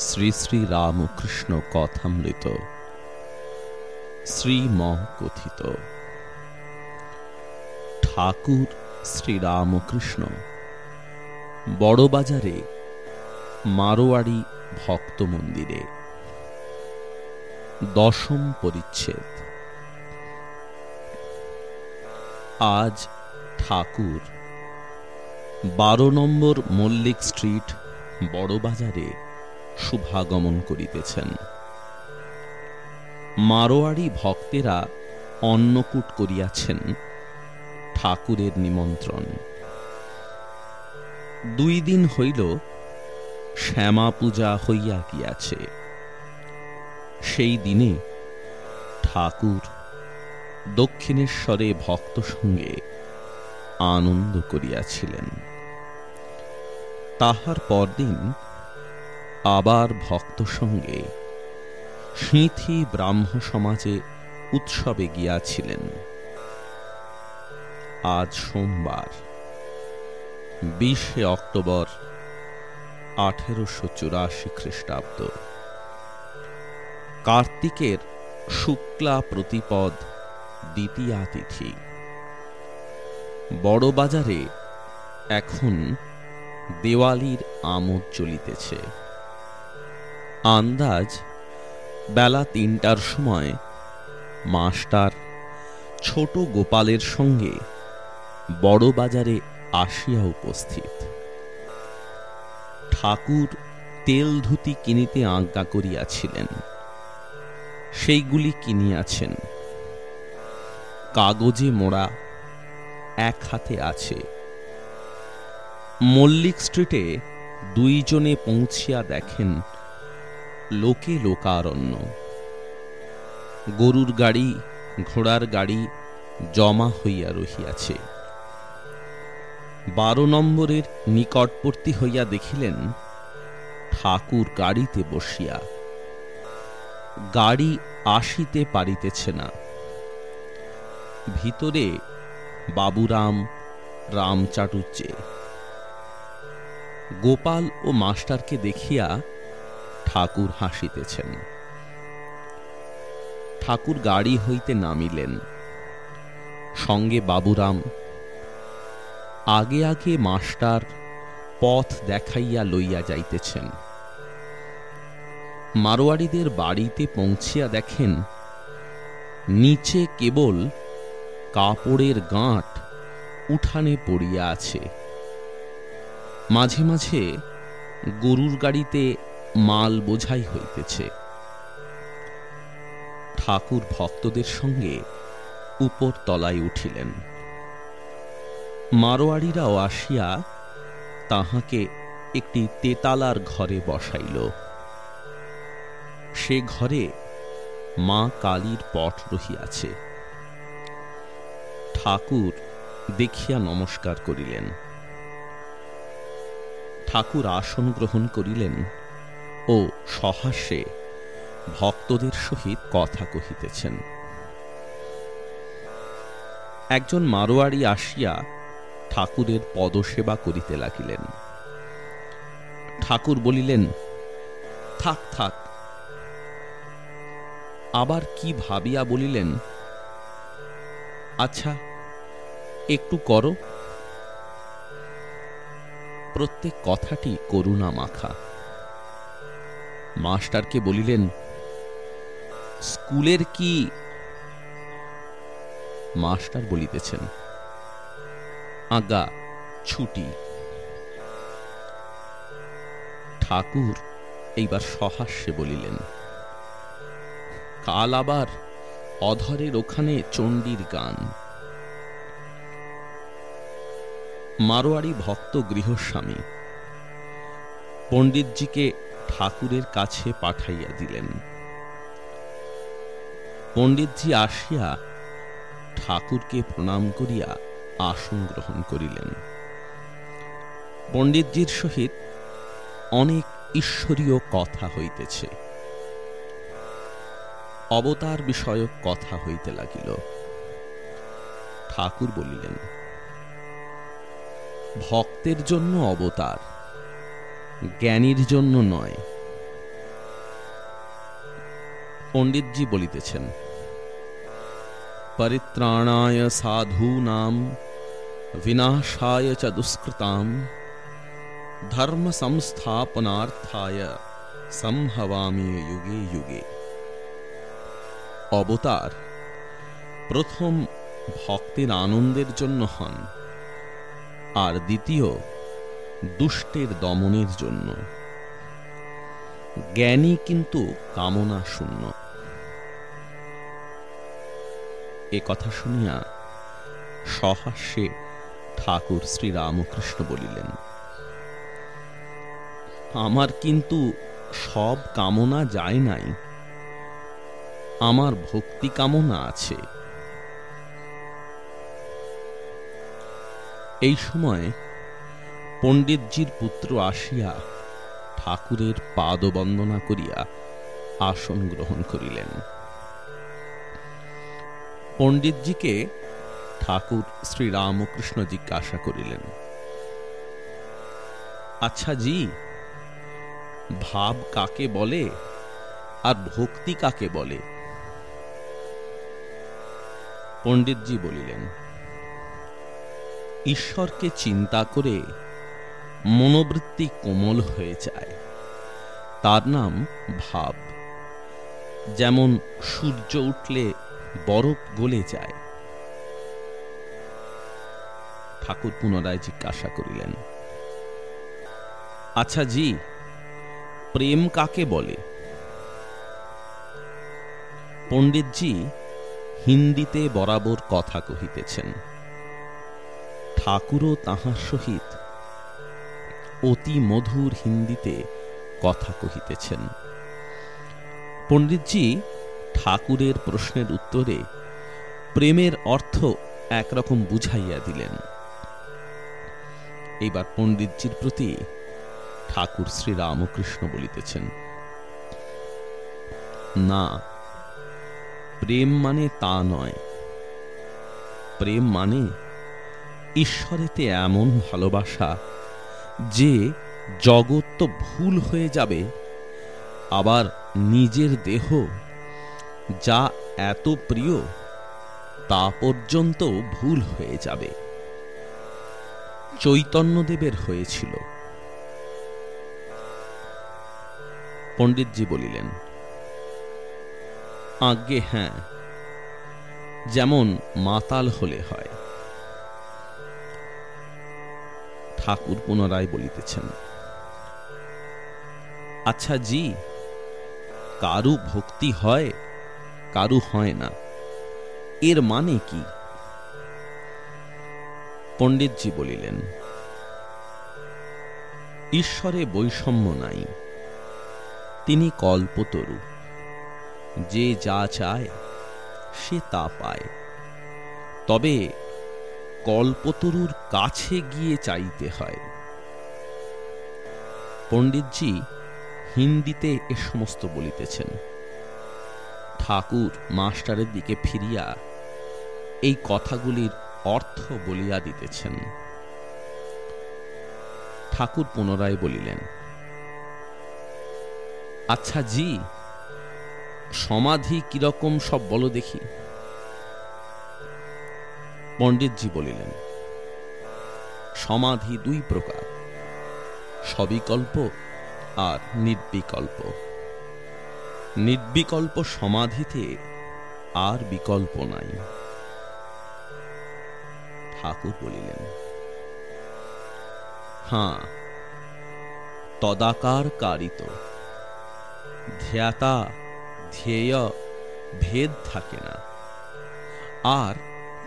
শ্রী শ্রী রামকৃষ্ণ কথামৃত। শ্রীম কথিত ঠাকুর শ্রীরামকৃষ্ণ, বড়বাজারে, মারোয়াড়ি ভক্ত মন্দিরে দশম পরিচ্ছেদ। আজ ঠাকুর, বারো নম্বর মল্লিক স্ট্রিট, বড়বাজারে। শুভাগমন করিতেছেন। মারোয়াড়ি ভক্তেরা অন্নকূট করিয়াছেন ঠাকুরের নিমন্ত্রণ। দুই দিন হইল শ্যামা পূজা হইয়া গিয়াছে। সেই দিনে ঠাকুর দক্ষিণেশ্বরে ভক্ত সঙ্গে আনন্দ করিয়াছিলেন। তাহার পরদিন আবার ভক্ত সঙ্গে সিঁথি ব্রাহ্ম সমাজে উৎসবে গিয়াছিলেন। আজ সোমবার, বিশে অক্টোবর, আঠেরোশো চুরাশি খ্রিস্টাব্দ। কার্তিকের শুক্লা প্রতিপদ দ্বিতীয়া তিথি। বড়বাজারে এখন দেওয়ালির আমোদ চলিতেছে। আন্দাজ বেলা তিনটার সময় মাস্টার ছোট গোপালের সঙ্গে বড় বাজারে আসিয়া উপস্থিত। ঠাকুর তেল ধুতি কিনিতে আজ্ঞা করিয়াছিলেন। সেইগুলি কিনিয়াছেন। কাগজে মোড়া এক হাতে আছে। মল্লিক স্ট্রিটে দুইজনে পৌঁছিয়া দেখেন লোকে লোকারণ্য। গরুর গাড়ি, ঘোড়ার গাড়ি জমা হইয়া রহিয়াছে। বারো নম্বরের নিকটবর্তী হইয়া দেখিলেন, ঠাকুর গাড়িতে বসিয়া। গাড়ি আসিতে পারিতেছে না। ভিতরে বাবুরাম রাম চাটুজ্জে গোপাল ও মাস্টারকে দেখিয়া ঠাকুর হাসিতেছেন। ঠাকুর গাড়ি হইতে নামিলেন। সঙ্গে বাবুরাম আগে আগে মাস্টার পথ দেখাইয়া লইয়া যাইতেছেন। মারোয়াড়িদের বাড়িতে পৌঁছিয়া দেখেন, নিচে কেবল কাপড়ের গাঁট উঠানে পড়িয়া আছে। মাঝে মাঝে গরুর গাড়িতে মাল বোঝাই হইতেছে। ঠাকুর ভক্তদের সঙ্গে উপর তলায় উঠিলেন। মারোয়াড়িরাও আসিয়া তাহাকে একটি তেতালার ঘরে বসাইল। সে ঘরে মা কালীর পট রহিয়াছে। ঠাকুর দেখিয়া নমস্কার করিলেন। ঠাকুর আসন গ্রহণ করিলেন। ও সহাস্যে ভক্তদের সহিত কথা কহিতেছেন। একজন মারোয়াড়ি আসিয়া ঠাকুরের পদসেবা করিতে লাগিলেন। ঠাকুর বলিলেন, থাক থাক। আবার কি ভাবিয়া বলিলেন? আচ্ছা একটু করো। প্রত্যেক কথাটি করুণা মাখা। মাস্টারকে বলিলেন, স্কুলের কি মাস্টার বলিতেছেন আজ্ঞা ছুটি। ঠাকুর এইবার সহাস্যে বলিলেন, কাল আবার অধরের ওখানে চণ্ডীর গান। মারোয়ারি ভক্ত গৃহস্বামী, পণ্ডিতজিকে ঠাকুরের কাছে পাঠাইয়া দিলেন। পণ্ডিতজি আসিয়া ঠাকুরকে প্রণাম করিয়া আসন গ্রহণ করিলেন। পণ্ডিতজির সহিত অনেক ঈশ্বরীয় কথা হইতেছে। অবতার বিষয়ক কথা হইতে লাগিল। ঠাকুর বলিলেন, ভক্তের জন্য অবতার জ্ঞানীর জন্য নয়। পণ্ডিতজি বলিতেছেন, পরিত্রাণায় সাধূনাম, বিনাশায় চ দুষ্কৃতাম ধর্ম সংস্থাপনার্থায় সম্ভবামি যুগে যুগে। অবতার প্রথম ভক্তের আনন্দের জন্য হন, আর দ্বিতীয় দুষ্টের দমনের জন্য। জ্ঞানী কিন্তু কামনা শূন্য। এ কথা শুনিয়া সহাস্যে ঠাকুর শ্রী রামকৃষ্ণ বলিলেন, আমার কিন্তু সব কামনা যায় নাই। আমার ভক্তি কামনা আছে। এই সময় পণ্ডিতজির পুত্র আসিয়া ঠাকুরের পাদ বন্দনা করিয়া আসন গ্রহণ করিলেন। পণ্ডিতজিকে ঠাকুর শ্রী রামকৃষ্ণ জিজ্ঞাসা করিলেন আচ্ছা জি, ভাব কাকে বলে আর ভক্তি কাকে বলে? পণ্ডিতজি বলিলেন, ঈশ্বরকে চিন্তা করে মনোবৃত্তি কোমল হয়ে যায়। তার নাম ভাব। যেমন সূর্য উঠলে বরফ গলে যায়। ঠাকুর পুনরায় জিজ্ঞাসা করিলেন আচ্ছা জি, প্রেম কাকে বলে? পণ্ডিতজি হিন্দিতে বরাবর কথা কহিতেছেন, ঠাকুরও তাহার সহিত অতি মধুর হিন্দিতে কথা কহিতেছেন। পণ্ডিতজি ঠাকুরের প্রশ্নের উত্তরে প্রেমের অর্থ একরকম বুঝাইয়া দিলেন। এইবার পণ্ডিতজির প্রতি ঠাকুর শ্রী রামকৃষ্ণ বলিতেছেন, না, প্রেম মানে তা নয়। প্রেম মানে ঈশ্বরেতে এমন ভালোবাসা যে জগৎ তো ভুল হয়ে যাবে, আবার নিজের দেহ যা এত প্রিয়, তা পর্যন্ত ভুল হয়ে যাবে। চৈতন্যদেবের হয়েছিল। পণ্ডিতজি বলিলেন, আজ্ঞে হ্যাঁ যেমন মাতাল হলে হয়। ঠাকুর পুনরায় বলিতেছেন আচ্ছা জি, কারু ভক্তি হয়, কারু হয় না। এর মানে কি? পণ্ডিতজি বলিলেন, ঈশ্বরে বৈষম্য নাই, তিনি কল্পতরু। যে যা চায়, সে তা পায়। তবে কল্পতরুর কাছে গিয়ে চাইতে হয়। পণ্ডিতজি হিন্দিতে এ সমস্ত বলিতেছেন, ঠাকুর, মাস্টারের দিকে ফিরিয়া এই কথাগুলির অর্থ বলিয়া দিতেছেন। ঠাকুর পুনরায় বলিলেন আচ্ছা জি, সমাধি কীরকম সব বলো দেখি। পণ্ডিতজি বলিলেন, সমাধি দুই প্রকার, সবিকল্প আর নির্বিকল্প। নির্বিকল্প সমাধিতে আর বিকল্প নাই। ঠাকুর বলিলেন, হাঁ তদাকার কারিত ধ্যাতা, ধ্যেয়, ভেদ থাকে না। আর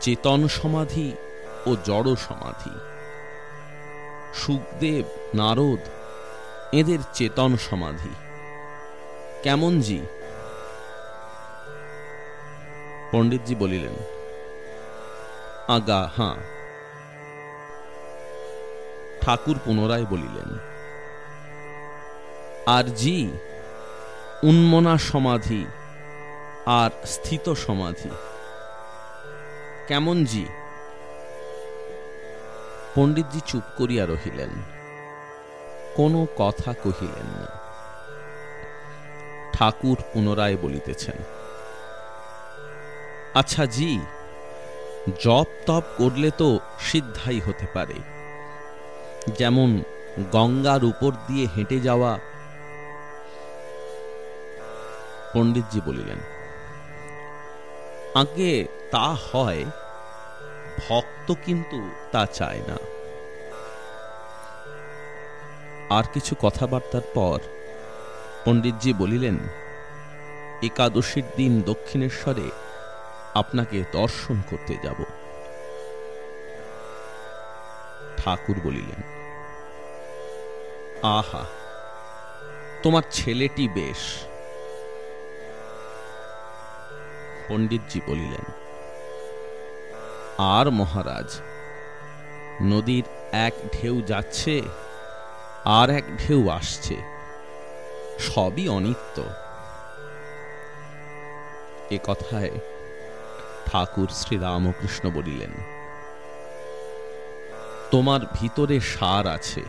চেতন সমাধি ও জড় সমাধি। সুখদেব, নারদ, এদের চেতন সমাধি। কেমন জি? পণ্ডিতজি বলিলেন, আগা, হাঁ। ঠাকুর পুনরায় বলিলেন, আর জি, উন্মনা সমাধি, আর স্থিত সমাধি। কেমন জি? পণ্ডিতজি চুপ করিয়া রহিলেন। কোনো কথা কহিলেন না। ঠাকুর পুনরায় বলিতেছেন আচ্ছা জি, জপ তপ করলে তো সিদ্ধাই হতে পারে। যেমন গঙ্গার উপর দিয়ে হেঁটে যাওয়া। পণ্ডিতজি বলিলেন আগে তা হয়, ভক্ত কিন্তু তা চায় না। আর কিছু কথাবার্তার পর পণ্ডিতজি বলিলেন, একাদশীর দিন দক্ষিণেশ্বরে আপনাকে দর্শন করতে যাব। ঠাকুর বলিলেন, আহা, তোমার ছেলেটি বেশ। পণ্ডিতজি বলিলেন আর মহারাজ, নদীর এক ঢেউ যাচ্ছে আর এক ঢেউ আসছে, সবই অনিত্য। এ কথায় ঠাকুর শ্রীরামকৃষ্ণ বলিলেন, তোমার ভিতরে সার আছে।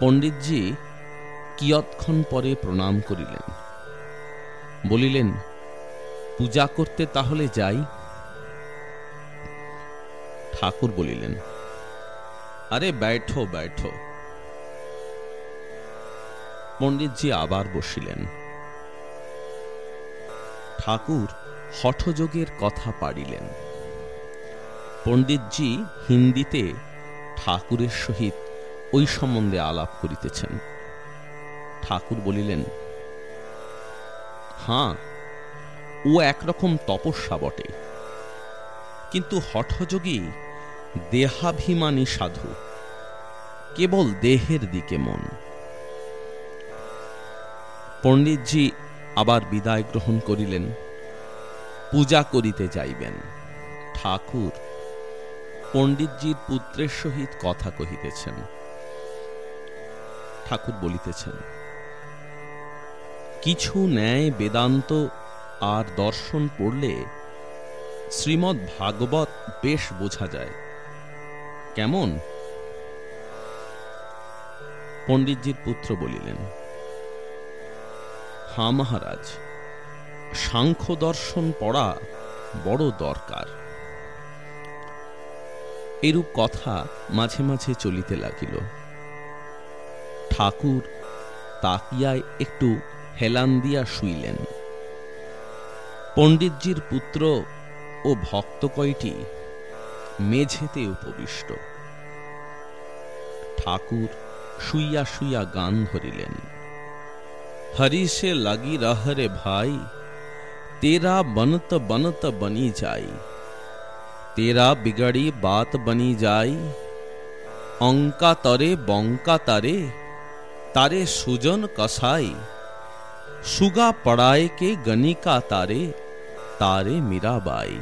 পণ্ডিতজি কিয়ৎক্ষণ পরে প্রণাম করিলেন, বলিলেন পূজা করতে তাহলে যাই? ঠাকুর বলিলেন, আরে ব্যাঠো ব্যাঠো পণ্ডিতজি আবার বসিলেন। ঠাকুর হঠযোগের কথা পাড়িলেন। পণ্ডিতজি হিন্দিতে ঠাকুরের সহিত ওই সম্বন্ধে আলাপ করিতেছেন। ঠাকুর বলিলেন, হাঁ ও একরকম তপস্যা বটে। কিন্তু হঠযোগী দেহাভিমানী সাধু, কেবল দেহের দিকে মন। পণ্ডিতজি আবার বিদায় গ্রহণ করিলেন, পূজা করিতে যাইবেন। ঠাকুর পণ্ডিতজির পুত্রের সহিত কথা কহিতেছেন। ঠাকুর বলিতেছেন, কিছু ন্যায় বেদান্ত আর দর্শন পড়লে শ্রীমৎ ভাগবত বেশ বোঝা যায়। কেমন? পণ্ডিতজির পুত্র বলিলেন, হা মহারাজ, সাংখ্য দর্শন পড়া বড় দরকার। এরূপ কথা মাঝে মাঝে চলিতে লাগিল। ঠাকুর তাকিয়ায় একটু হেলান দিয়া শুইলেন। পণ্ডিতজির পুত্র ও ভক্ত কয়টি মেঝেতে উপবিষ্ট। ঠাকুর শুইয়া শুইয়া গান ধরিলেন। হরিষে লাগি রহরে ভাই, তেরা বনত বনত বনি যাই। তেরা বিগড়ি বাত বনি যাই, অঙ্কা তরে বঙ্কা তারে তারে সুজন কসাই। সুগা পড়ায় কে গণিকা তারে तारे मीराबाई।